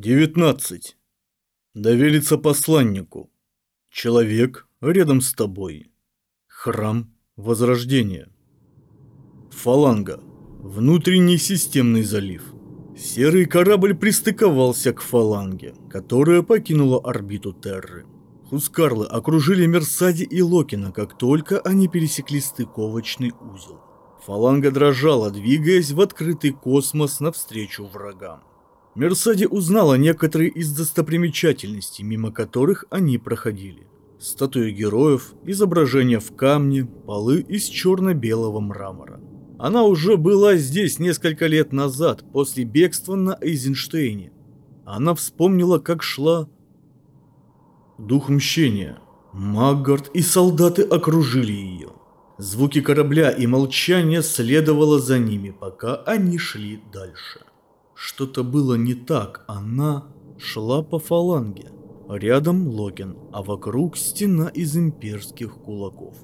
19. Довериться посланнику. Человек рядом с тобой. Храм Возрождения. Фаланга. Внутренний системный залив. Серый корабль пристыковался к фаланге, которая покинула орбиту Терры. Хускарлы окружили Мерсади и Локина, как только они пересекли стыковочный узел. Фаланга дрожала, двигаясь в открытый космос навстречу врагам. Мерсади узнала некоторые из достопримечательностей, мимо которых они проходили. Статуи героев, изображения в камне, полы из черно-белого мрамора. Она уже была здесь несколько лет назад, после бегства на Эйзенштейне. Она вспомнила, как шла... Дух мщения. Маггард и солдаты окружили ее. Звуки корабля и молчание следовало за ними, пока они шли дальше. Что-то было не так, она шла по фаланге. Рядом Логин, а вокруг стена из имперских кулаков.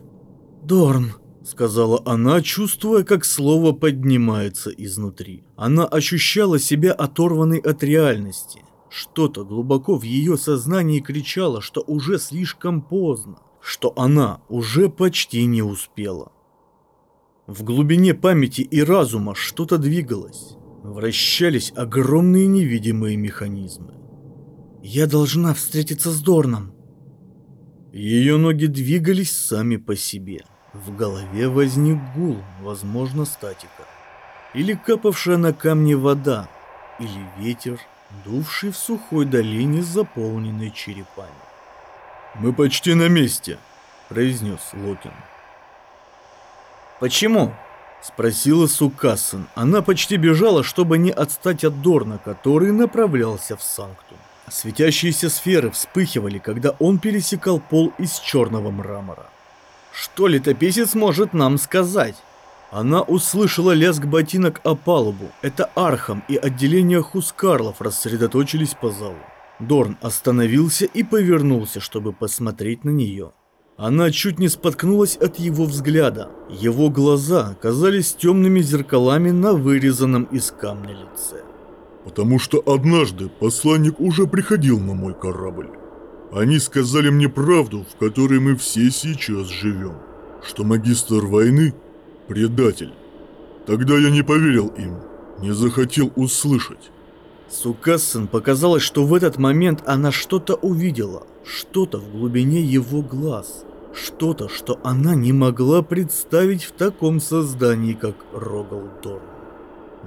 «Дорн!» — сказала она, чувствуя, как слово поднимается изнутри. Она ощущала себя оторванной от реальности. Что-то глубоко в ее сознании кричало, что уже слишком поздно, что она уже почти не успела. В глубине памяти и разума что-то двигалось вращались огромные невидимые механизмы. «Я должна встретиться с Дорном!» Ее ноги двигались сами по себе. В голове возник гул, возможно, статика. Или капавшая на камни вода, или ветер, дувший в сухой долине, заполненной черепами. «Мы почти на месте», — произнес Локен. «Почему?» Спросила Сукассен. Она почти бежала, чтобы не отстать от Дорна, который направлялся в Санктум. Светящиеся сферы вспыхивали, когда он пересекал пол из черного мрамора. «Что летописец может нам сказать?» Она услышала лязг ботинок о палубу. Это Архам и отделение Хускарлов рассредоточились по залу. Дорн остановился и повернулся, чтобы посмотреть на нее. Она чуть не споткнулась от его взгляда. Его глаза казались темными зеркалами на вырезанном из камня лице. «Потому что однажды посланник уже приходил на мой корабль. Они сказали мне правду, в которой мы все сейчас живем. Что магистр войны – предатель. Тогда я не поверил им, не захотел услышать». Сукассен показалось, что в этот момент она что-то увидела, что-то в глубине его глаз – что-то, что она не могла представить в таком создании, как Рогалдорн.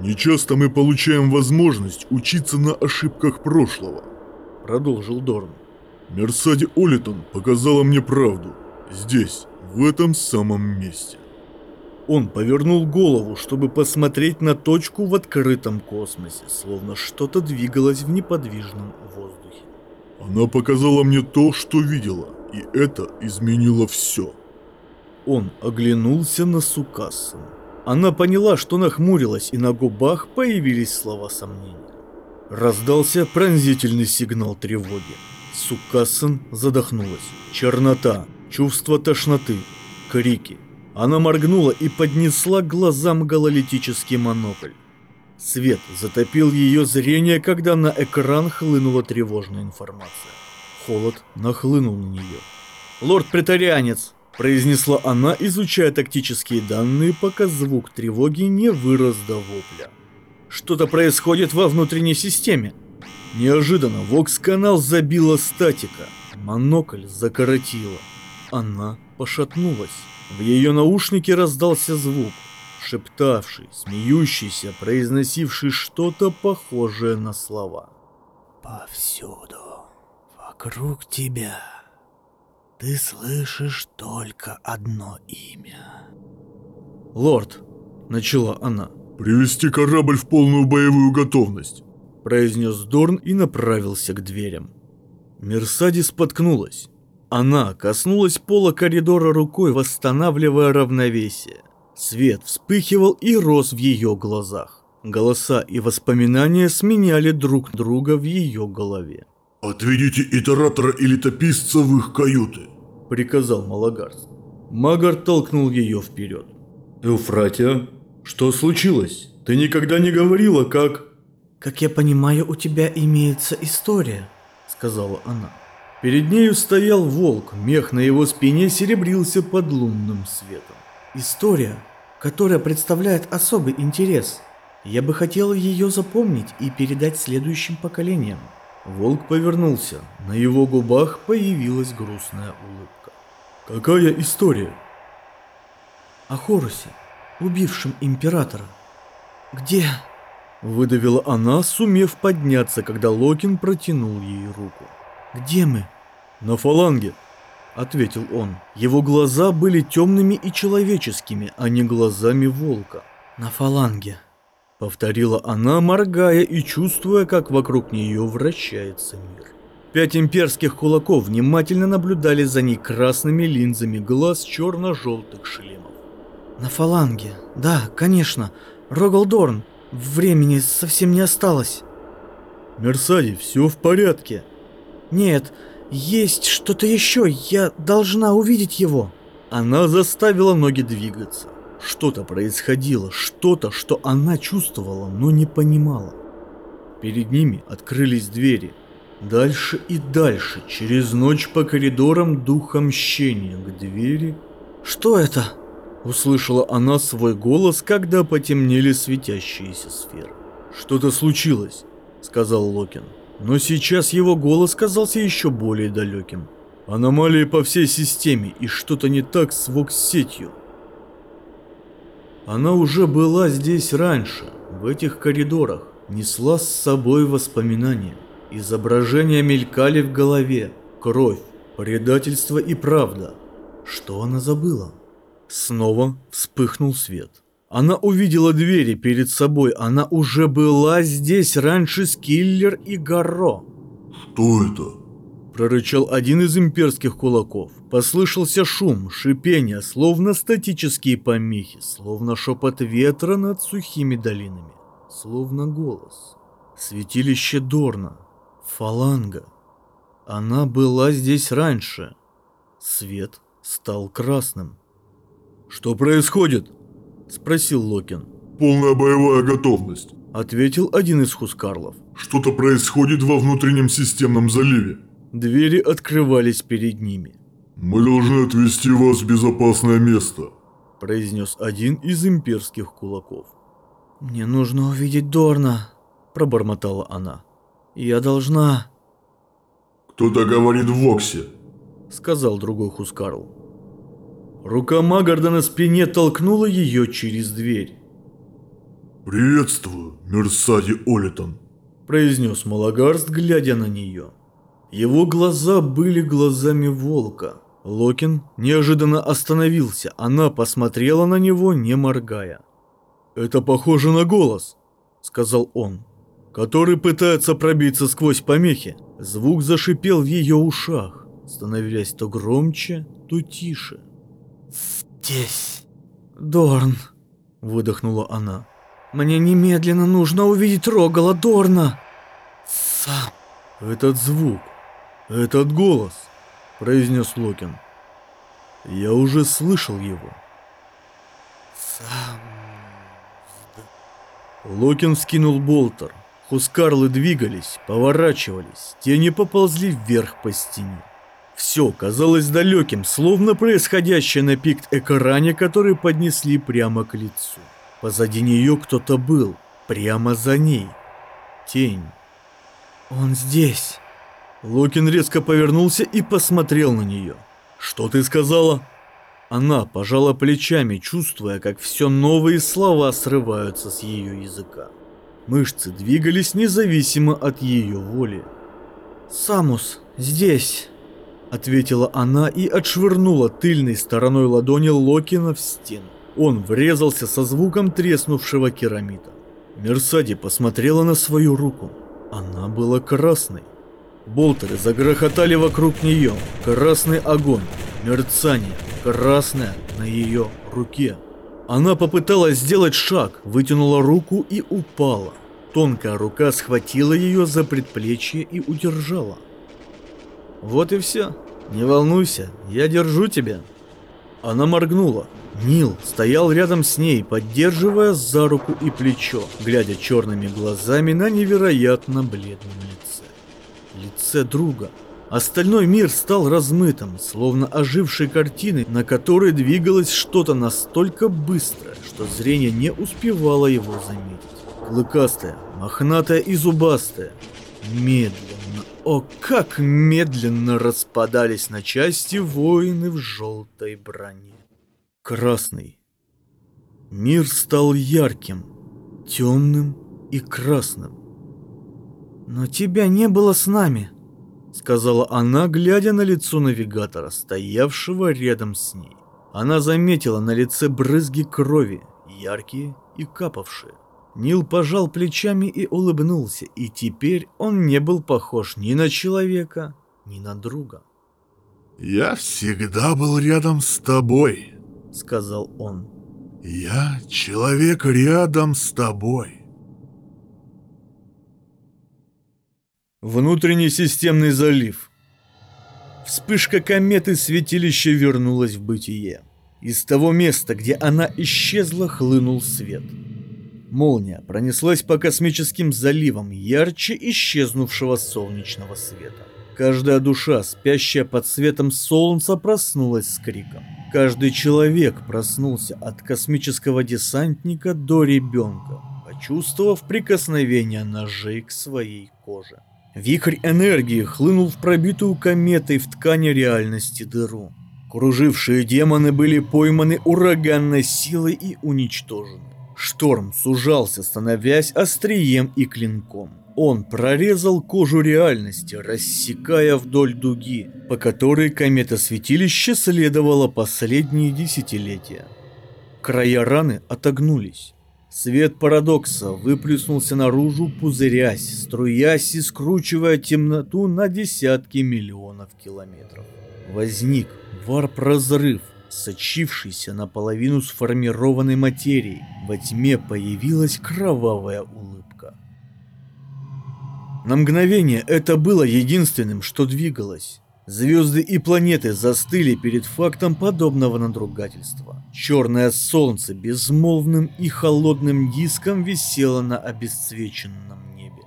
«Нечасто мы получаем возможность учиться на ошибках прошлого», — продолжил Дорн. «Мерсади Олитон показала мне правду. Здесь, в этом самом месте». Он повернул голову, чтобы посмотреть на точку в открытом космосе, словно что-то двигалось в неподвижном воздухе. «Она показала мне то, что видела», и это изменило все. Он оглянулся на Сукассен. Она поняла, что нахмурилась, и на губах появились слова сомнения. Раздался пронзительный сигнал тревоги. Сукассен задохнулась. Чернота, чувство тошноты, крики. Она моргнула и поднесла к глазам гололитический монокль. Свет затопил ее зрение, когда на экран хлынула тревожная информация. Холод нахлынул на нее. «Лорд-претарианец!» – произнесла она, изучая тактические данные, пока звук тревоги не вырос до вопля. «Что-то происходит во внутренней системе!» Неожиданно вокс-канал забила статика. Монокль закоротила. Она пошатнулась. В ее наушнике раздался звук, шептавший, смеющийся, произносивший что-то похожее на слова. «Повсюду вокруг тебя ты слышишь только одно имя. «Лорд», — начала она. «Привести корабль в полную боевую готовность», — произнес Дорн и направился к дверям. Мерсади споткнулась. Она коснулась пола коридора рукой, восстанавливая равновесие. Свет вспыхивал и рос в ее глазах. Голоса и воспоминания сменяли друг друга в ее голове. «Отведите итератора и летописца в их каюты», — приказал Малагарс. Магар толкнул ее вперед. «Эуфратия, что случилось? Ты никогда не говорила, как...» Как я понимаю, у тебя имеется история, сказала она. Перед нею стоял волк, мех на его спине серебрился под лунным светом. История, которая представляет особый интерес. Я бы хотел ее запомнить и передать следующим поколениям. Волк повернулся. На его губах появилась грустная улыбка. Какая история? О Хорусе, убившем императора. Где? Выдавила она, сумев подняться, когда Локин протянул ей руку. Где мы? На фаланге, ответил он. Его глаза были темными и человеческими, а не глазами волка. На фаланге. Повторила она, моргая и чувствуя, как вокруг нее вращается мир. Пять имперских кулаков внимательно наблюдали за ней красными линзами глаз черно-желтых шлемов. На фаланге. Да, конечно. Рогалдорн. Времени совсем не осталось. Мерсади, все в порядке. Нет, есть что-то еще. Я должна увидеть его. Она заставила ноги двигаться. Что-то происходило, что-то, что она чувствовала, но не понимала. Перед ними открылись двери. Дальше и дальше, через ночь по коридорам духа мщения к двери. Что это? Услышала она свой голос, когда потемнели светящиеся сферы. «Что-то случилось», — сказал Локин. Но сейчас его голос казался еще более далеким. Аномалии по всей системе и что-то не так с вокс-сетью. Она уже была здесь раньше, в этих коридорах, несла с собой воспоминания. Изображения мелькали в голове, кровь, предательство и правда. Что она забыла? Снова вспыхнул свет. Она увидела двери перед собой, она уже была здесь раньше Скиллер и Гарро. Что это? Прорычал один из имперских кулаков. Послышался шум, шипение, словно статические помехи, словно шепот ветра над сухими долинами, словно голос. Святилище Дорна, фаланга. Она была здесь раньше. Свет стал красным. «Что происходит?» – спросил Локин. Полная боевая готовность. Ответил один из хускарлов. Что-то происходит во внутреннем системном заливе. Двери открывались перед ними. Мы должны отвезти вас в безопасное место. Произнес один из имперских кулаков. Мне нужно увидеть Дорна, пробормотала она. Я должна... Кто-то говорит в Воксе. Сказал другой Хускарл. Рука Магарда на спине толкнула ее через дверь. «Приветствую, Мерсади Олитон», – произнес Малагарст, глядя на нее. Его глаза были глазами волка. Локин неожиданно остановился, она посмотрела на него, не моргая. «Это похоже на голос», – сказал он, – «который пытается пробиться сквозь помехи». Звук зашипел в ее ушах, становясь то громче, то тише. «Здесь, Дорн», – выдохнула она. Мне немедленно нужно увидеть Рогала Дорна. Сам. Этот звук, этот голос, произнес Локин. Я уже слышал его. Сам. Локин скинул болтер. Хускарлы двигались, поворачивались, тени поползли вверх по стене. Все казалось далеким, словно происходящее на пикт-экране, который поднесли прямо к лицу. Позади нее кто-то был, прямо за ней. Тень. «Он здесь!» Локин резко повернулся и посмотрел на нее. «Что ты сказала?» Она пожала плечами, чувствуя, как все новые слова срываются с ее языка. Мышцы двигались независимо от ее воли. «Самус, здесь!» Ответила она и отшвырнула тыльной стороной ладони Локина в стену. Он врезался со звуком треснувшего керамита. Мерсади посмотрела на свою руку. Она была красной. Болтеры загрохотали вокруг нее. Красный огонь, мерцание, красное на ее руке. Она попыталась сделать шаг, вытянула руку и упала. Тонкая рука схватила ее за предплечье и удержала. «Вот и все. Не волнуйся, я держу тебя». Она моргнула. Нил стоял рядом с ней, поддерживая за руку и плечо, глядя черными глазами на невероятно бледном лице. Лице друга. Остальной мир стал размытым, словно ожившей картины, на которой двигалось что-то настолько быстрое, что зрение не успевало его заметить. Клыкастое, мохнатое и зубастое. Медленно, о как медленно распадались на части воины в желтой броне. Красный. Мир стал ярким, темным и красным. «Но тебя не было с нами», — сказала она, глядя на лицо навигатора, стоявшего рядом с ней. Она заметила на лице брызги крови, яркие и капавшие. Нил пожал плечами и улыбнулся, и теперь он не был похож ни на человека, ни на друга. «Я всегда был рядом с тобой», сказал он. «Я человек рядом с тобой». Внутренний системный залив. Вспышка кометы святилища вернулась в бытие. Из того места, где она исчезла, хлынул свет. Молния пронеслась по космическим заливам ярче исчезнувшего солнечного света. Каждая душа, спящая под светом солнца, проснулась с криком. Каждый человек проснулся от космического десантника до ребенка, почувствовав прикосновение ножей к своей коже. Вихрь энергии хлынул в пробитую кометой в ткани реальности дыру. Кружившие демоны были пойманы ураганной силой и уничтожены. Шторм сужался, становясь острием и клинком. Он прорезал кожу реальности, рассекая вдоль дуги, по которой комета святилища следовала последние десятилетия. Края раны отогнулись. Свет парадокса выплюснулся наружу, пузырясь, струясь и скручивая темноту на десятки миллионов километров. Возник варп-разрыв, сочившийся наполовину сформированной материи. Во тьме появилась кровавая улыбка. На мгновение это было единственным, что двигалось. Звезды и планеты застыли перед фактом подобного надругательства. Черное солнце безмолвным и холодным диском висело на обесцвеченном небе.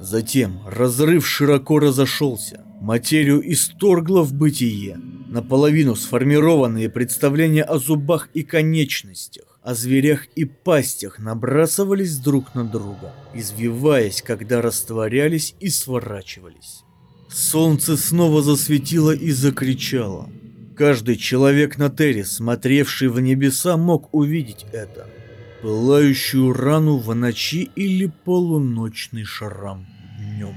Затем разрыв широко разошелся, материю исторгло в бытие, наполовину сформированные представления о зубах и конечностях, о зверях и пастях набрасывались друг на друга, извиваясь, когда растворялись и сворачивались. Солнце снова засветило и закричало. Каждый человек на Терре, смотревший в небеса, мог увидеть это. Пылающую рану в ночи или полуночный шрам днем.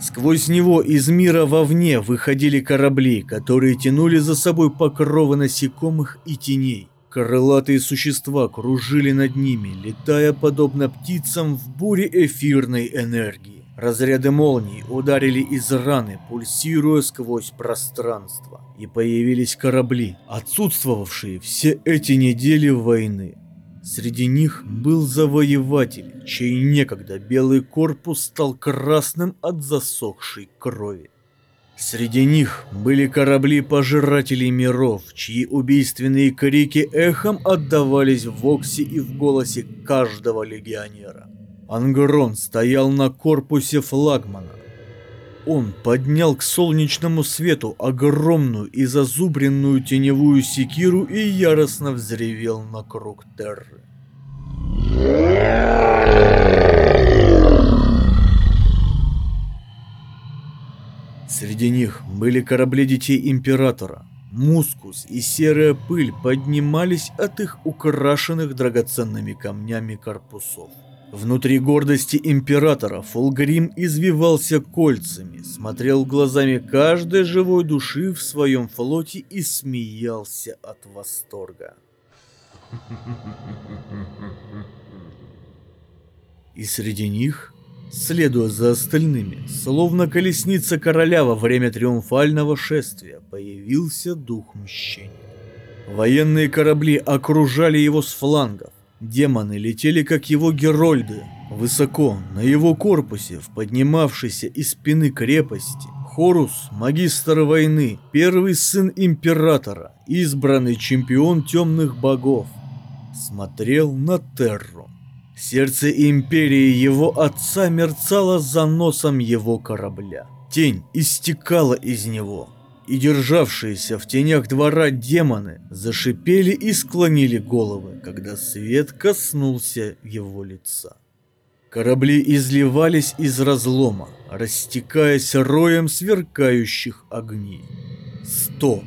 Сквозь него из мира вовне выходили корабли, которые тянули за собой покровы насекомых и теней. Крылатые существа кружили над ними, летая подобно птицам в буре эфирной энергии. Разряды молний ударили из раны, пульсируя сквозь пространство. И появились корабли, отсутствовавшие все эти недели войны. Среди них был завоеватель, чей некогда белый корпус стал красным от засохшей крови. Среди них были корабли пожирателей миров, чьи убийственные крики эхом отдавались в Оксе и в голосе каждого легионера. Ангрон стоял на корпусе флагмана. Он поднял к солнечному свету огромную и зазубренную теневую секиру и яростно взревел на круг Терры. Среди них были корабли детей Императора. Мускус и серая пыль поднимались от их украшенных драгоценными камнями корпусов. Внутри гордости Императора Фулгрим извивался кольцами, смотрел глазами каждой живой души в своем флоте и смеялся от восторга. И среди них Следуя за остальными, словно колесница короля во время триумфального шествия, появился дух мщения. Военные корабли окружали его с флангов. Демоны летели, как его герольды, высоко, на его корпусе, в поднимавшейся из спины крепости. Хорус, магистр войны, первый сын императора, избранный чемпион темных богов, смотрел на Терру. Сердце империи его отца мерцало за носом его корабля. Тень истекала из него, и державшиеся в тенях двора демоны зашипели и склонили головы, когда свет коснулся его лица. Корабли изливались из разлома, растекаясь роем сверкающих огней. Сто,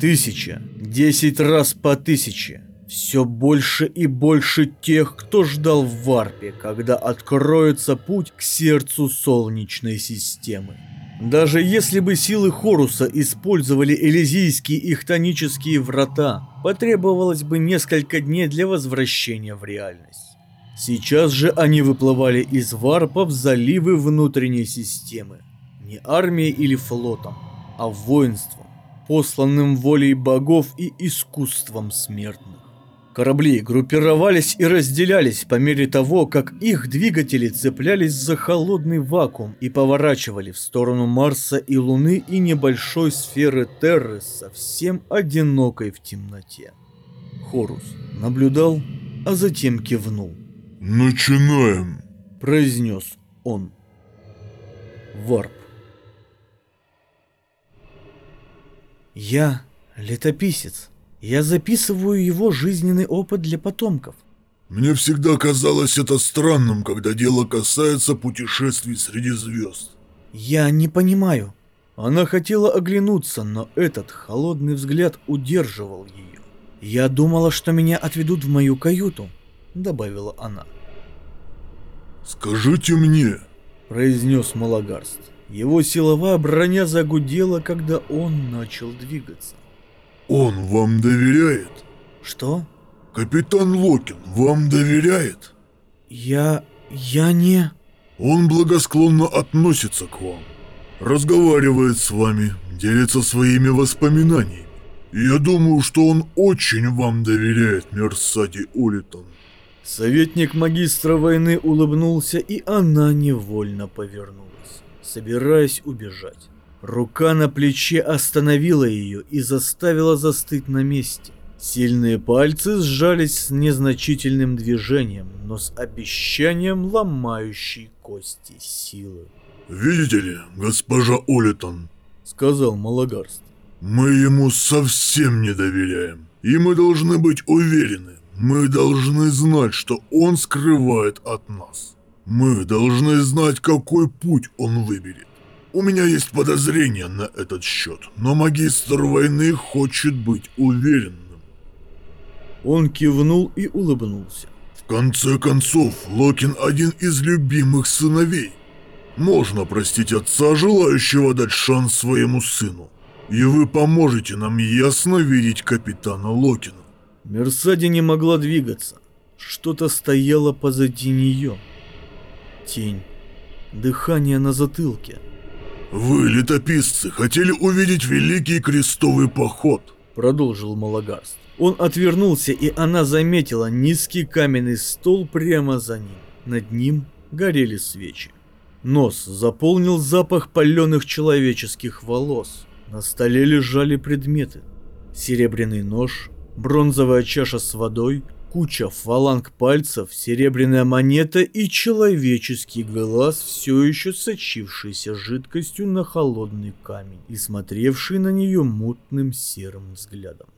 тысяча, десять раз по тысяче. Все больше и больше тех, кто ждал в варпе, когда откроется путь к сердцу Солнечной системы. Даже если бы силы Хоруса использовали элизийские и хтонические врата, потребовалось бы несколько дней для возвращения в реальность. Сейчас же они выплывали из варпа в заливы внутренней системы. Не армией или флотом, а воинством, посланным волей богов и искусством смертных. Корабли группировались и разделялись по мере того, как их двигатели цеплялись за холодный вакуум и поворачивали в сторону Марса и Луны и небольшой сферы Терры, совсем одинокой в темноте. Хорус наблюдал, а затем кивнул. «Начинаем», — произнес он. Варп. Я летописец. Я записываю его жизненный опыт для потомков. Мне всегда казалось это странным, когда дело касается путешествий среди звезд. Я не понимаю. Она хотела оглянуться, но этот холодный взгляд удерживал ее. Я думала, что меня отведут в мою каюту, добавила она. Скажите мне, произнес Малагарст. Его силовая броня загудела, когда он начал двигаться. Он вам доверяет? Что? Капитан Локин вам доверяет? Я... я не... Он благосклонно относится к вам, разговаривает с вами, делится своими воспоминаниями. Я думаю, что он очень вам доверяет, Мерсади Улитон. Советник магистра войны улыбнулся, и она невольно повернулась, собираясь убежать. Рука на плече остановила ее и заставила застыть на месте. Сильные пальцы сжались с незначительным движением, но с обещанием ломающей кости силы. «Видите ли, госпожа Олитон», — сказал Малагарст, — «мы ему совсем не доверяем, и мы должны быть уверены, мы должны знать, что он скрывает от нас. Мы должны знать, какой путь он выберет. У меня есть подозрения на этот счет, но магистр войны хочет быть уверенным. Он кивнул и улыбнулся. В конце концов, Локин один из любимых сыновей. Можно простить отца, желающего дать шанс своему сыну. И вы поможете нам ясно видеть капитана Локина. Мерсади не могла двигаться. Что-то стояло позади нее. Тень. Дыхание на затылке. «Вы, летописцы, хотели увидеть Великий Крестовый Поход», — продолжил Малагарст. Он отвернулся, и она заметила низкий каменный стол прямо за ним. Над ним горели свечи. Нос заполнил запах паленых человеческих волос. На столе лежали предметы. Серебряный нож, бронзовая чаша с водой, куча фаланг пальцев, серебряная монета и человеческий глаз, все еще сочившийся жидкостью на холодный камень и смотревший на нее мутным серым взглядом.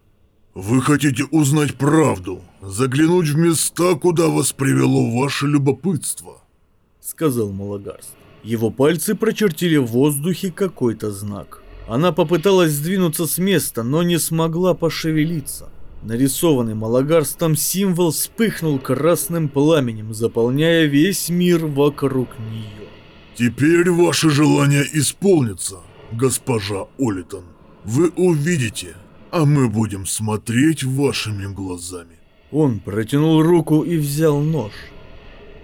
«Вы хотите узнать правду, заглянуть в места, куда вас привело ваше любопытство?» — сказал Малагарст. Его пальцы прочертили в воздухе какой-то знак. Она попыталась сдвинуться с места, но не смогла пошевелиться. Нарисованный Малагарстом символ вспыхнул красным пламенем, заполняя весь мир вокруг нее. «Теперь ваше желание исполнится, госпожа Олитон. Вы увидите, а мы будем смотреть вашими глазами». Он протянул руку и взял нож.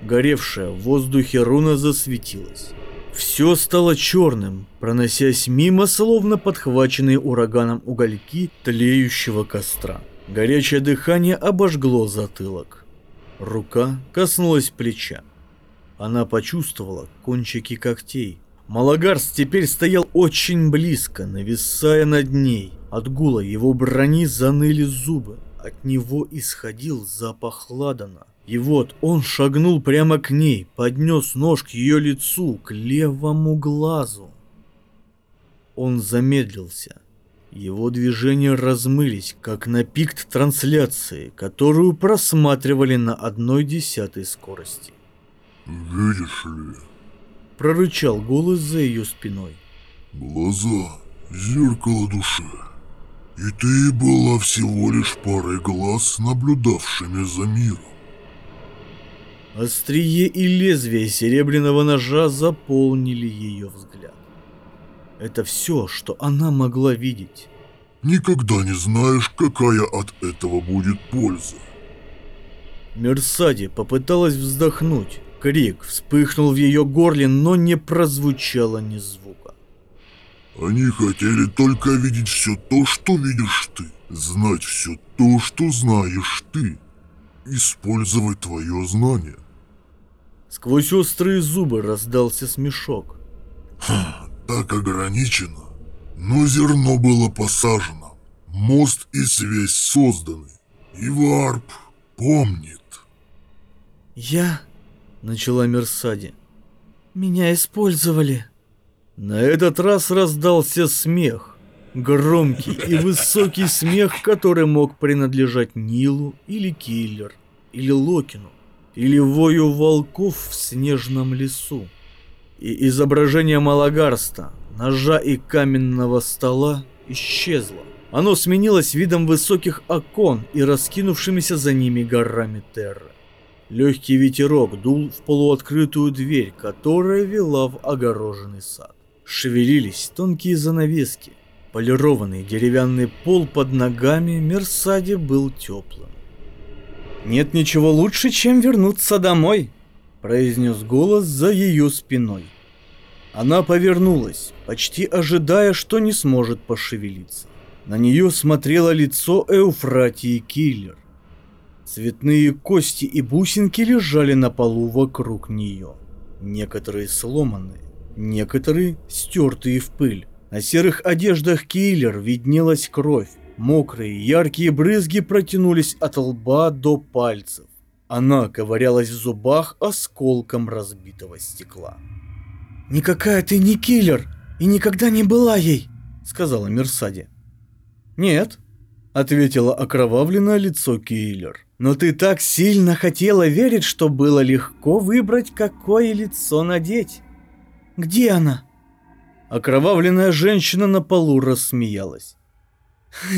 Горевшая в воздухе руна засветилась. Все стало черным, проносясь мимо, словно подхваченные ураганом угольки тлеющего костра. Горячее дыхание обожгло затылок. Рука коснулась плеча. Она почувствовала кончики когтей. Малагарс теперь стоял очень близко, нависая над ней. От гула его брони заныли зубы. От него исходил запах ладана. И вот он шагнул прямо к ней, поднес нож к ее лицу, к левому глазу. Он замедлился. Его движения размылись, как на пикт трансляции, которую просматривали на одной десятой скорости. «Видишь ли?» — прорычал голос за ее спиной. «Глаза — зеркало души. И ты была всего лишь парой глаз, наблюдавшими за миром. Острие и лезвие серебряного ножа заполнили ее взгляд. Это все, что она могла видеть. Никогда не знаешь, какая от этого будет польза. Мерсади попыталась вздохнуть. Крик вспыхнул в ее горле, но не прозвучало ни звука. Они хотели только видеть все то, что видишь ты. Знать все то, что знаешь ты. Использовать твое знание. Сквозь острые зубы раздался смешок. Ха, так ограничено. Но зерно было посажено. Мост и связь созданы. И варп помнит. Я... Начала Мерсади. Меня использовали. На этот раз раздался смех. Громкий и высокий смех, который мог принадлежать Нилу или Киллер, или Локину или вою волков в снежном лесу. И изображение Малагарста, ножа и каменного стола исчезло. Оно сменилось видом высоких окон и раскинувшимися за ними горами терры. Легкий ветерок дул в полуоткрытую дверь, которая вела в огороженный сад. Шевелились тонкие занавески. Полированный деревянный пол под ногами Мерсаде был теплым. «Нет ничего лучше, чем вернуться домой», — произнес голос за ее спиной. Она повернулась, почти ожидая, что не сможет пошевелиться. На нее смотрело лицо Эуфратии Киллер. Цветные кости и бусинки лежали на полу вокруг нее. Некоторые сломанные, некоторые стертые в пыль. На серых одеждах Киллер виднелась кровь, Мокрые, яркие брызги протянулись от лба до пальцев. Она ковырялась в зубах осколком разбитого стекла. «Никакая ты не киллер и никогда не была ей», — сказала Мерсади. «Нет», — ответила окровавленное лицо киллер. «Но ты так сильно хотела верить, что было легко выбрать, какое лицо надеть». «Где она?» Окровавленная женщина на полу рассмеялась.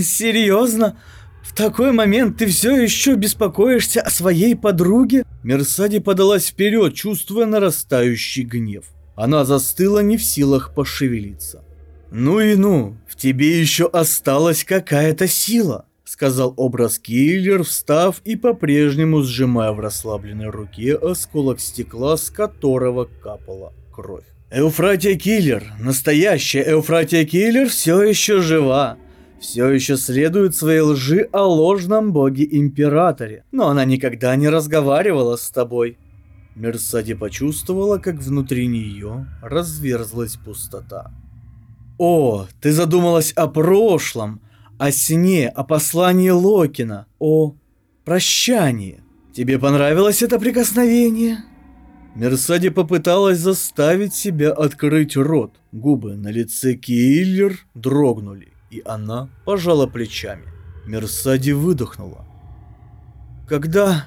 Серьезно? В такой момент ты все еще беспокоишься о своей подруге? Мерсади подалась вперед, чувствуя нарастающий гнев. Она застыла не в силах пошевелиться. «Ну и ну, в тебе еще осталась какая-то сила», сказал образ киллер, встав и по-прежнему сжимая в расслабленной руке осколок стекла, с которого капала кровь. Эуфратия Киллер, настоящая Эуфратия Киллер все еще жива все еще следует своей лжи о ложном боге-императоре, но она никогда не разговаривала с тобой. Мерсади почувствовала, как внутри нее разверзлась пустота. «О, ты задумалась о прошлом, о сне, о послании Локина, о прощании. Тебе понравилось это прикосновение?» Мерсади попыталась заставить себя открыть рот. Губы на лице Киллер дрогнули и она пожала плечами. Мерсади выдохнула. «Когда?»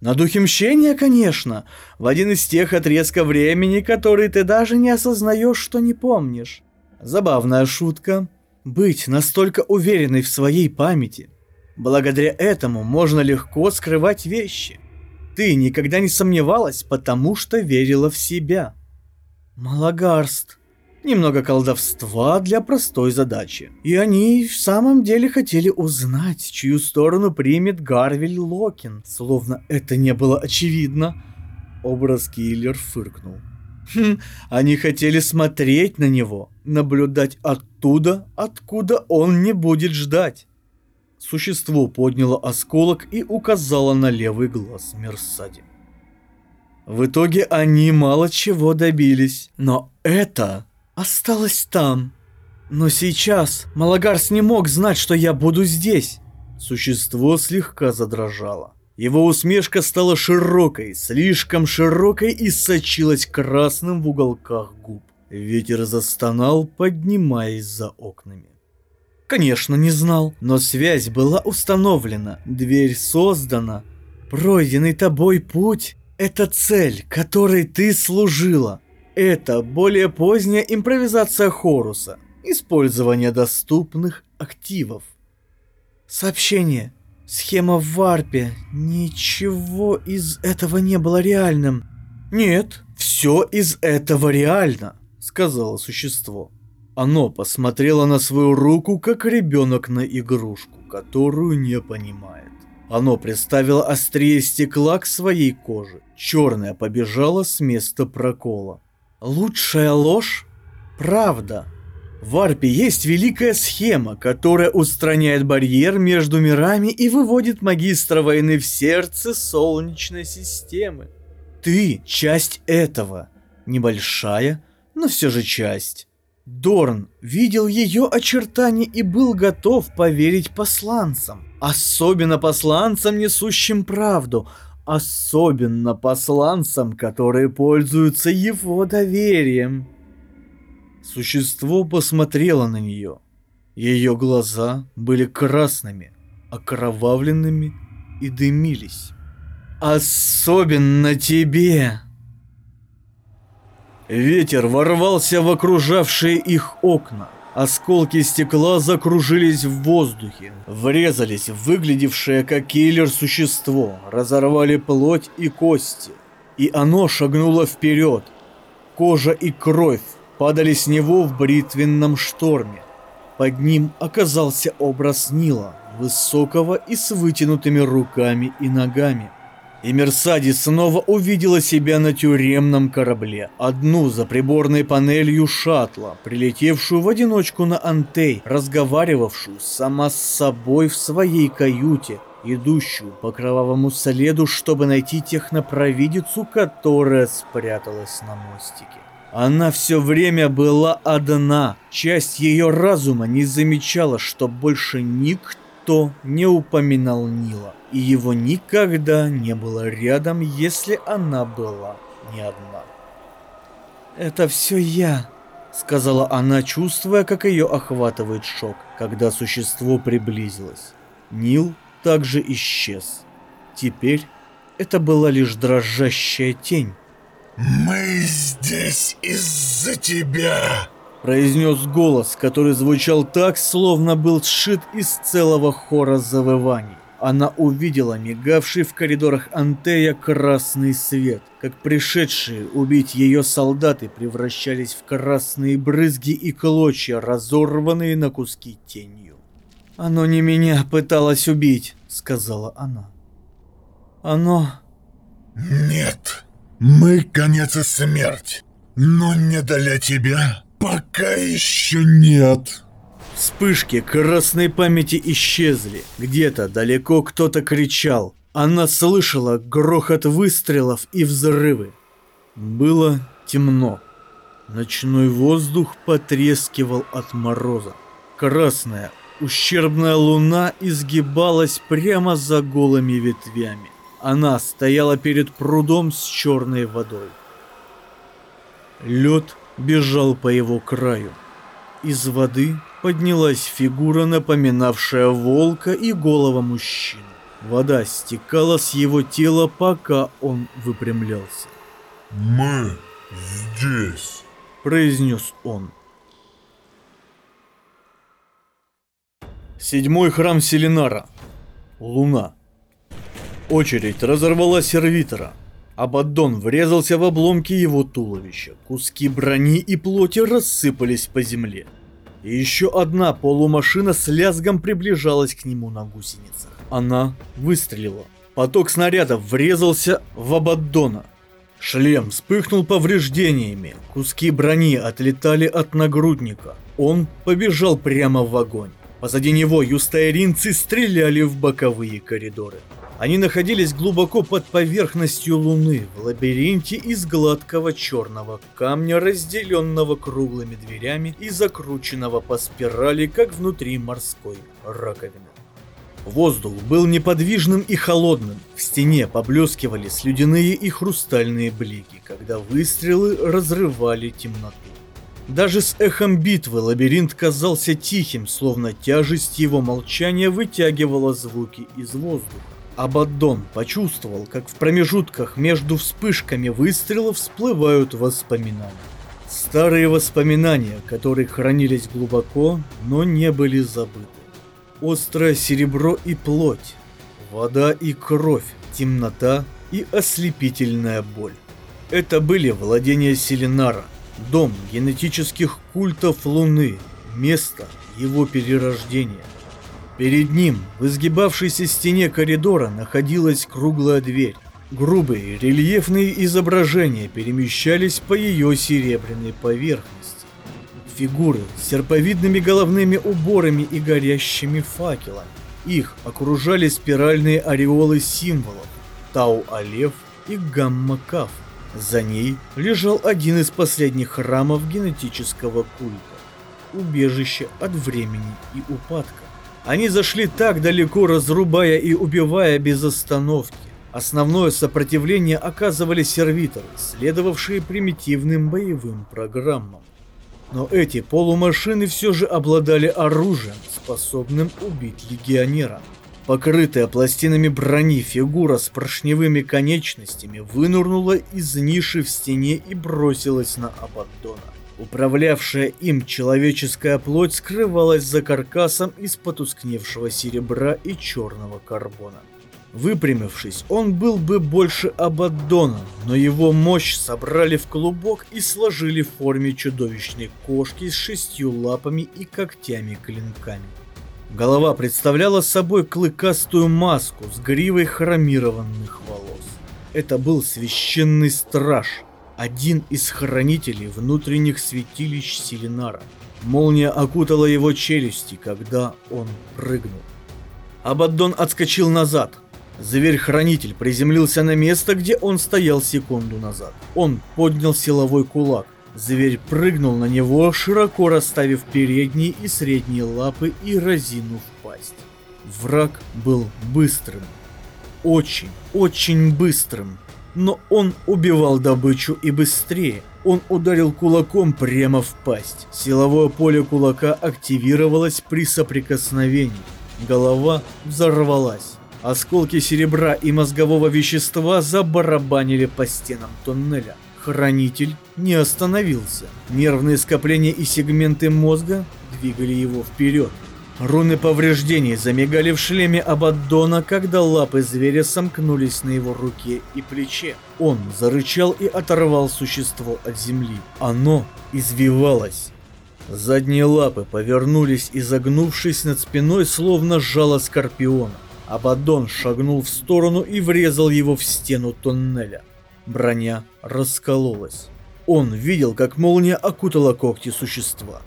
«На духе мщения, конечно, в один из тех отрезков времени, которые ты даже не осознаешь, что не помнишь. Забавная шутка. Быть настолько уверенной в своей памяти. Благодаря этому можно легко скрывать вещи. Ты никогда не сомневалась, потому что верила в себя. Малагарст, Немного колдовства для простой задачи. И они в самом деле хотели узнать, чью сторону примет Гарвель Локин, словно это не было очевидно. Образ киллер фыркнул. Хм, они хотели смотреть на него, наблюдать оттуда, откуда он не будет ждать. Существо подняло осколок и указало на левый глаз Мерсади. В итоге они мало чего добились, но это осталось там. Но сейчас Малагарс не мог знать, что я буду здесь. Существо слегка задрожало. Его усмешка стала широкой, слишком широкой и сочилась красным в уголках губ. Ветер застонал, поднимаясь за окнами. Конечно, не знал, но связь была установлена, дверь создана. Пройденный тобой путь – это цель, которой ты служила. Это более поздняя импровизация Хоруса, использование доступных активов. Сообщение. Схема в варпе. Ничего из этого не было реальным. Нет, все из этого реально, сказала существо. Оно посмотрело на свою руку, как ребенок на игрушку, которую не понимает. Оно приставило острие стекла к своей коже. Черная побежала с места прокола. Лучшая ложь? Правда. В Арпе есть великая схема, которая устраняет барьер между мирами и выводит магистра войны в сердце Солнечной системы. Ты часть этого. Небольшая, но все же часть. Дорн видел ее очертания и был готов поверить посланцам. Особенно посланцам, несущим правду. Особенно посланцам, которые пользуются его доверием. Существо посмотрело на нее. Ее глаза были красными, окровавленными и дымились. «Особенно тебе!» Ветер ворвался в окружавшие их окна. Осколки стекла закружились в воздухе, врезались в выглядевшее как киллер существо, разорвали плоть и кости. И оно шагнуло вперед. Кожа и кровь падали с него в бритвенном шторме. Под ним оказался образ Нила, высокого и с вытянутыми руками и ногами. И Мерсади снова увидела себя на тюремном корабле. Одну за приборной панелью шаттла, прилетевшую в одиночку на Антей, разговаривавшую сама с собой в своей каюте, идущую по кровавому следу, чтобы найти технопровидицу, которая спряталась на мостике. Она все время была одна. Часть ее разума не замечала, что больше никто никто не упоминал Нила, и его никогда не было рядом, если она была не одна. «Это все я», — сказала она, чувствуя, как ее охватывает шок, когда существо приблизилось. Нил также исчез. Теперь это была лишь дрожащая тень. «Мы здесь из-за тебя!» Произнес голос, который звучал так, словно был сшит из целого хора завываний. Она увидела мигавший в коридорах Антея красный свет, как пришедшие убить ее солдаты превращались в красные брызги и клочья, разорванные на куски тенью. «Оно не меня пыталось убить», — сказала она. «Оно...» «Нет, мы конец и смерть, но не для тебя Пока еще нет. Вспышки красной памяти исчезли. Где-то далеко кто-то кричал. Она слышала грохот выстрелов и взрывы. Было темно. Ночной воздух потрескивал от мороза. Красная, ущербная луна изгибалась прямо за голыми ветвями. Она стояла перед прудом с черной водой. Лед бежал по его краю. Из воды поднялась фигура, напоминавшая волка и голого мужчину. Вода стекала с его тела, пока он выпрямлялся. «Мы здесь», — произнес он. Седьмой храм Селинара. Луна. Очередь разорвала сервитора. Абаддон врезался в обломки его туловища. Куски брони и плоти рассыпались по земле. И еще одна полумашина с лязгом приближалась к нему на гусеницах. Она выстрелила. Поток снарядов врезался в Абаддона. Шлем вспыхнул повреждениями. Куски брони отлетали от нагрудника. Он побежал прямо в огонь. Позади него юстайринцы стреляли в боковые коридоры. Они находились глубоко под поверхностью Луны, в лабиринте из гладкого черного камня, разделенного круглыми дверями и закрученного по спирали, как внутри морской раковины. Воздух был неподвижным и холодным, в стене поблескивали слюдяные и хрустальные блики, когда выстрелы разрывали темноту. Даже с эхом битвы лабиринт казался тихим, словно тяжесть его молчания вытягивала звуки из воздуха. Абаддон почувствовал, как в промежутках между вспышками выстрелов всплывают воспоминания. Старые воспоминания, которые хранились глубоко, но не были забыты. Острое серебро и плоть, вода и кровь, темнота и ослепительная боль. Это были владения Селинара, дом генетических культов Луны, место его перерождения. Перед ним, в изгибавшейся стене коридора, находилась круглая дверь. Грубые рельефные изображения перемещались по ее серебряной поверхности. Фигуры с серповидными головными уборами и горящими факелами. Их окружали спиральные ореолы символов Тау-Алев и Гамма-Каф. За ней лежал один из последних храмов генетического культа. Убежище от времени и упадка. Они зашли так далеко, разрубая и убивая без остановки. Основное сопротивление оказывали сервиторы, следовавшие примитивным боевым программам. Но эти полумашины все же обладали оружием, способным убить легионера. Покрытая пластинами брони фигура с поршневыми конечностями вынурнула из ниши в стене и бросилась на Абаддона. Управлявшая им человеческая плоть скрывалась за каркасом из потускневшего серебра и черного карбона. Выпрямившись, он был бы больше Абаддона, но его мощь собрали в клубок и сложили в форме чудовищной кошки с шестью лапами и когтями-клинками. Голова представляла собой клыкастую маску с гривой хромированных волос. Это был священный страж – один из хранителей внутренних святилищ Селинара. Молния окутала его челюсти, когда он прыгнул. Абаддон отскочил назад. Зверь-хранитель приземлился на место, где он стоял секунду назад. Он поднял силовой кулак. Зверь прыгнул на него, широко расставив передние и средние лапы и разинув пасть. Враг был быстрым. Очень, очень быстрым но он убивал добычу и быстрее. Он ударил кулаком прямо в пасть. Силовое поле кулака активировалось при соприкосновении. Голова взорвалась. Осколки серебра и мозгового вещества забарабанили по стенам тоннеля. Хранитель не остановился. Нервные скопления и сегменты мозга двигали его вперед. Руны повреждений замигали в шлеме Абаддона, когда лапы зверя сомкнулись на его руке и плече. Он зарычал и оторвал существо от земли. Оно извивалось. Задние лапы повернулись, изогнувшись над спиной, словно жало скорпиона. Абаддон шагнул в сторону и врезал его в стену тоннеля. Броня раскололась. Он видел, как молния окутала когти существа.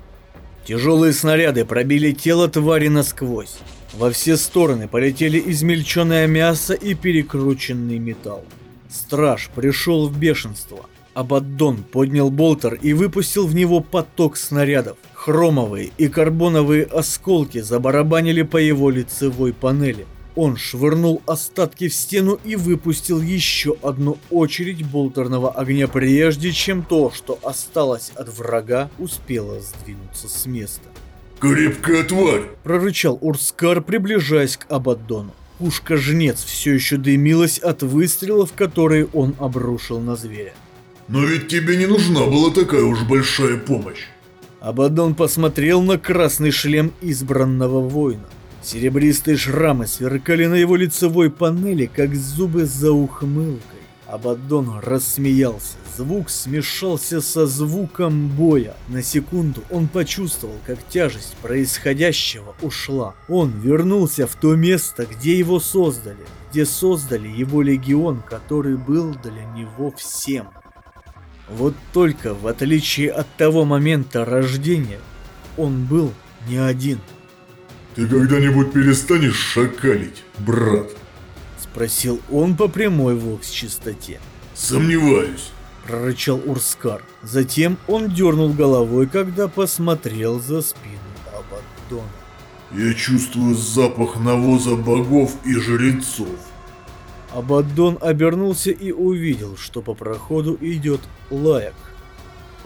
Тяжелые снаряды пробили тело твари насквозь. Во все стороны полетели измельченное мясо и перекрученный металл. Страж пришел в бешенство. Абаддон поднял болтер и выпустил в него поток снарядов. Хромовые и карбоновые осколки забарабанили по его лицевой панели. Он швырнул остатки в стену и выпустил еще одну очередь болтерного огня, прежде чем то, что осталось от врага, успело сдвинуться с места. «Крепкая тварь!» – прорычал Урскар, приближаясь к Абаддону. Пушка-жнец все еще дымилась от выстрелов, которые он обрушил на зверя. «Но ведь тебе не нужна была такая уж большая помощь!» Абаддон посмотрел на красный шлем избранного воина. Серебристые шрамы сверкали на его лицевой панели, как зубы за ухмылкой. Абаддон рассмеялся. Звук смешался со звуком боя. На секунду он почувствовал, как тяжесть происходящего ушла. Он вернулся в то место, где его создали, где создали его легион, который был для него всем. Вот только в отличие от того момента рождения, он был не один. Ты когда-нибудь перестанешь шакалить, брат? Спросил он по прямой вокс-частоте. Сомневаюсь. Прорычал Урскар. Затем он дернул головой, когда посмотрел за спину Абаддона. Я чувствую запах навоза богов и жрецов. Абаддон обернулся и увидел, что по проходу идет Лаяк.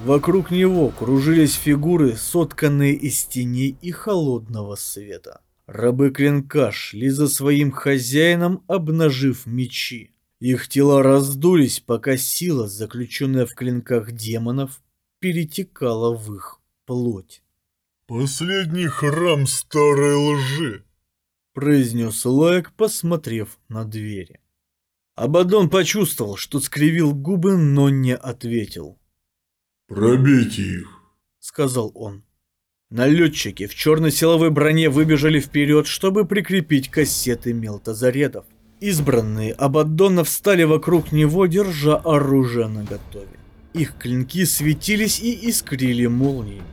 Вокруг него кружились фигуры, сотканные из теней и холодного света. Рабы клинка шли за своим хозяином, обнажив мечи. Их тела раздулись, пока сила, заключенная в клинках демонов, перетекала в их плоть. «Последний храм старой лжи», — произнес Лайк, посмотрев на двери. Абадон почувствовал, что скривил губы, но не ответил. «Пробейте их», — сказал он. Налетчики в черной силовой броне выбежали вперед, чтобы прикрепить кассеты мелтозаредов. Избранные Абаддона встали вокруг него, держа оружие наготове. Их клинки светились и искрили молниями.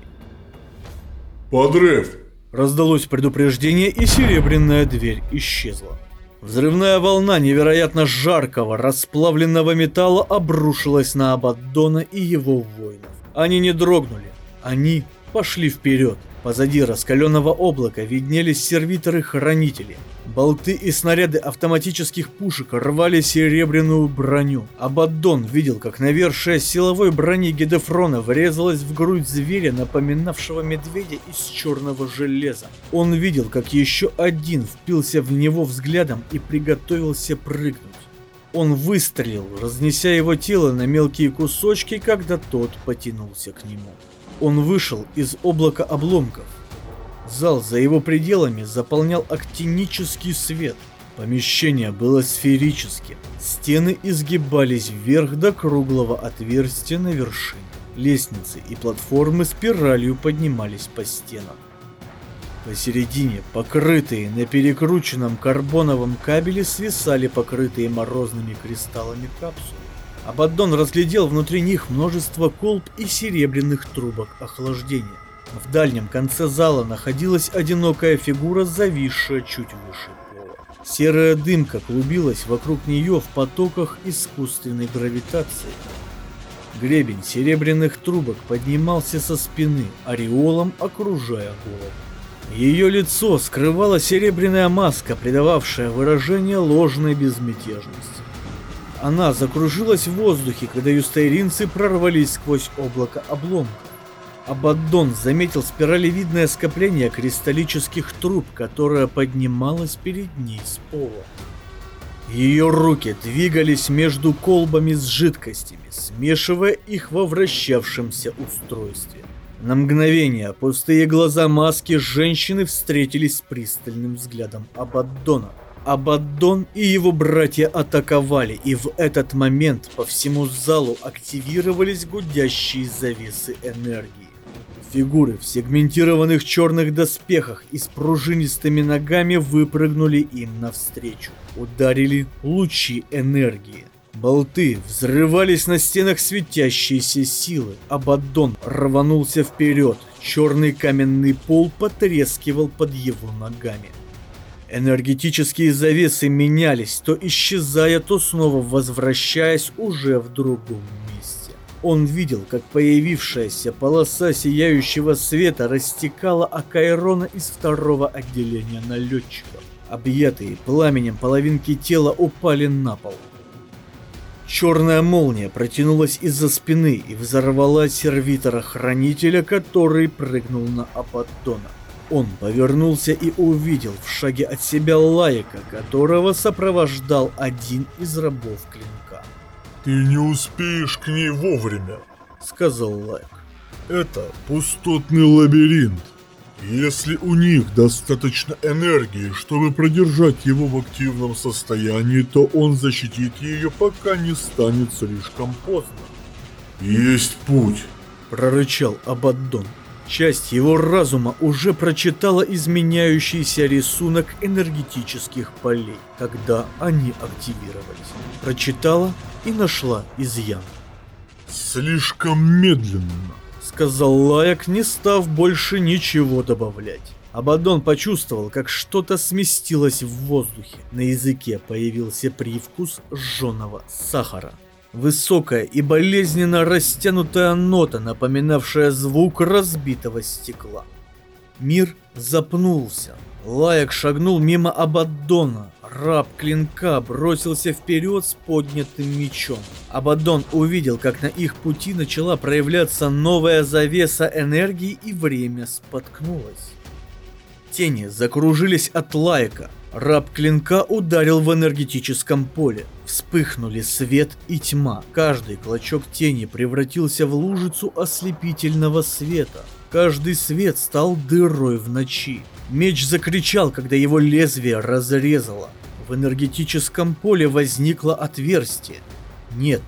«Подрыв!» Раздалось предупреждение, и серебряная дверь исчезла. Взрывная волна невероятно жаркого, расплавленного металла обрушилась на Абаддона и его воинов. Они не дрогнули, они пошли вперед. Позади раскаленного облака виднелись сервиторы-хранители. Болты и снаряды автоматических пушек рвали серебряную броню. Абаддон видел, как навершие силовой брони Гедефрона врезалась в грудь зверя, напоминавшего медведя из черного железа. Он видел, как еще один впился в него взглядом и приготовился прыгнуть. Он выстрелил, разнеся его тело на мелкие кусочки, когда тот потянулся к нему. Он вышел из облака обломков. Зал за его пределами заполнял актинический свет. Помещение было сферическим. Стены изгибались вверх до круглого отверстия на вершине. Лестницы и платформы спиралью поднимались по стенам. Посередине, покрытые на перекрученном карбоновом кабеле, свисали покрытые морозными кристаллами капсулы. Абаддон разглядел внутри них множество колб и серебряных трубок охлаждения. В дальнем конце зала находилась одинокая фигура, зависшая чуть выше пола. Серая дымка клубилась вокруг нее в потоках искусственной гравитации. Гребень серебряных трубок поднимался со спины, ореолом окружая голову. Ее лицо скрывала серебряная маска, придававшая выражение ложной безмятежности. Она закружилась в воздухе, когда юстейринцы прорвались сквозь облако обломков. Абаддон заметил спиралевидное скопление кристаллических труб, которое поднималось перед ней с пола. Ее руки двигались между колбами с жидкостями, смешивая их во вращавшемся устройстве. На мгновение пустые глаза маски женщины встретились с пристальным взглядом Абаддона. Абаддон и его братья атаковали, и в этот момент по всему залу активировались гудящие завесы энергии. Фигуры в сегментированных черных доспехах и с пружинистыми ногами выпрыгнули им навстречу. Ударили лучи энергии. Болты взрывались на стенах светящейся силы. Абаддон рванулся вперед. Черный каменный пол потрескивал под его ногами. Энергетические завесы менялись, то исчезая, то снова возвращаясь уже в другом. Он видел, как появившаяся полоса сияющего света растекала Акайрона из второго отделения налетчиков. Объятые пламенем половинки тела упали на пол. Черная молния протянулась из-за спины и взорвала сервитора-хранителя, который прыгнул на Абаддона. Он повернулся и увидел в шаге от себя Лайака, которого сопровождал один из рабов клинка. «Ты не успеешь к ней вовремя», — сказал Лайак. «Это пустотный лабиринт. Если у них достаточно энергии, чтобы продержать его в активном состоянии, то он защитит ее, пока не станет слишком поздно». «Есть путь», — прорычал Абаддон. Часть его разума уже прочитала изменяющийся рисунок энергетических полей, когда они активировались. Прочитала и нашла изъян. «Слишком медленно», — сказал Лаяк, не став больше ничего добавлять. Абаддон почувствовал, как что-то сместилось в воздухе. На языке появился привкус жженого сахара. Высокая и болезненно растянутая нота, напоминавшая звук разбитого стекла. Мир запнулся. Лаек шагнул мимо Абаддона. Раб клинка бросился вперед с поднятым мечом. Абаддон увидел, как на их пути начала проявляться новая завеса энергии и время споткнулось. Тени закружились от лайка. Раб клинка ударил в энергетическом поле. Вспыхнули свет и тьма. Каждый клочок тени превратился в лужицу ослепительного света. Каждый свет стал дырой в ночи. Меч закричал, когда его лезвие разрезало. В энергетическом поле возникло отверстие. Нет,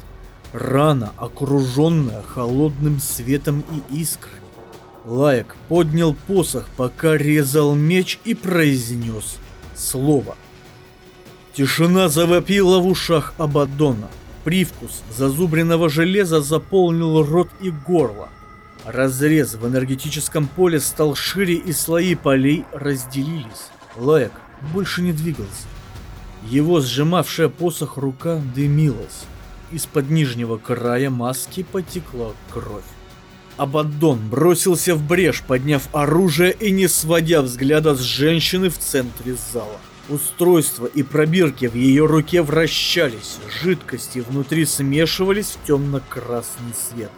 рана, окруженная холодным светом и искрами. Лаек поднял посох, пока резал меч и произнес слово. Тишина завопила в ушах Абаддона. Привкус зазубренного железа заполнил рот и горло. Разрез в энергетическом поле стал шире и слои полей разделились. Лаек больше не двигался. Его сжимавшая посох рука дымилась. Из-под нижнего края маски потекла кровь. Абаддон бросился в брешь, подняв оружие и не сводя взгляда с женщины в центре зала. Устройство и пробирки в ее руке вращались, жидкости внутри смешивались в темно-красный свет.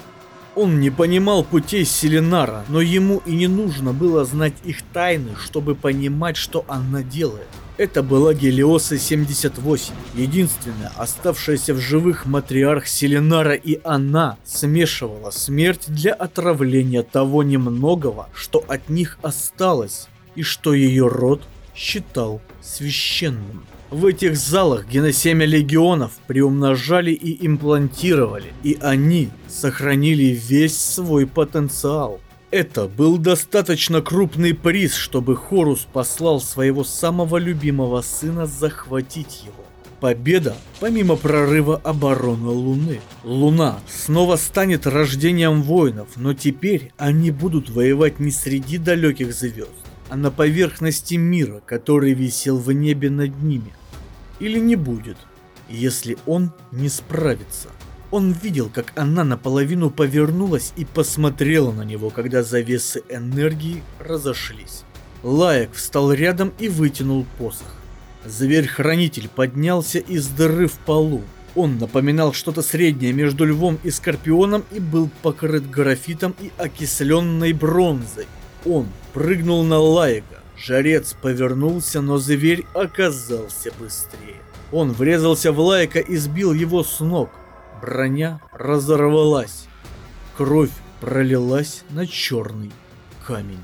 Он не понимал путей Селенара, но ему и не нужно было знать их тайны, чтобы понимать, что она делает. Это была Гелиоса 78, единственная оставшаяся в живых матриарх Селенара, и она смешивала смерть для отравления того немногого, что от них осталось, и что ее род считал священным. В этих залах геносемя легионов приумножали и имплантировали, и они сохранили весь свой потенциал. Это был достаточно крупный приз, чтобы Хорус послал своего самого любимого сына захватить его. Победа, помимо прорыва обороны Луны. Луна снова станет рождением воинов, но теперь они будут воевать не среди далеких звезд, а на поверхности мира, который висел в небе над ними. Или не будет, если он не справится. Он видел, как она наполовину повернулась и посмотрела на него, когда завесы энергии разошлись. Лаек встал рядом и вытянул посох. Зверь-хранитель поднялся из дыры в полу. Он напоминал что-то среднее между львом и скорпионом и был покрыт графитом и окисленной бронзой. Он прыгнул на Лаека. Жарец повернулся, но зверь оказался быстрее. Он врезался в Лайка и сбил его с ног. Броня разорвалась. Кровь пролилась на черный камень.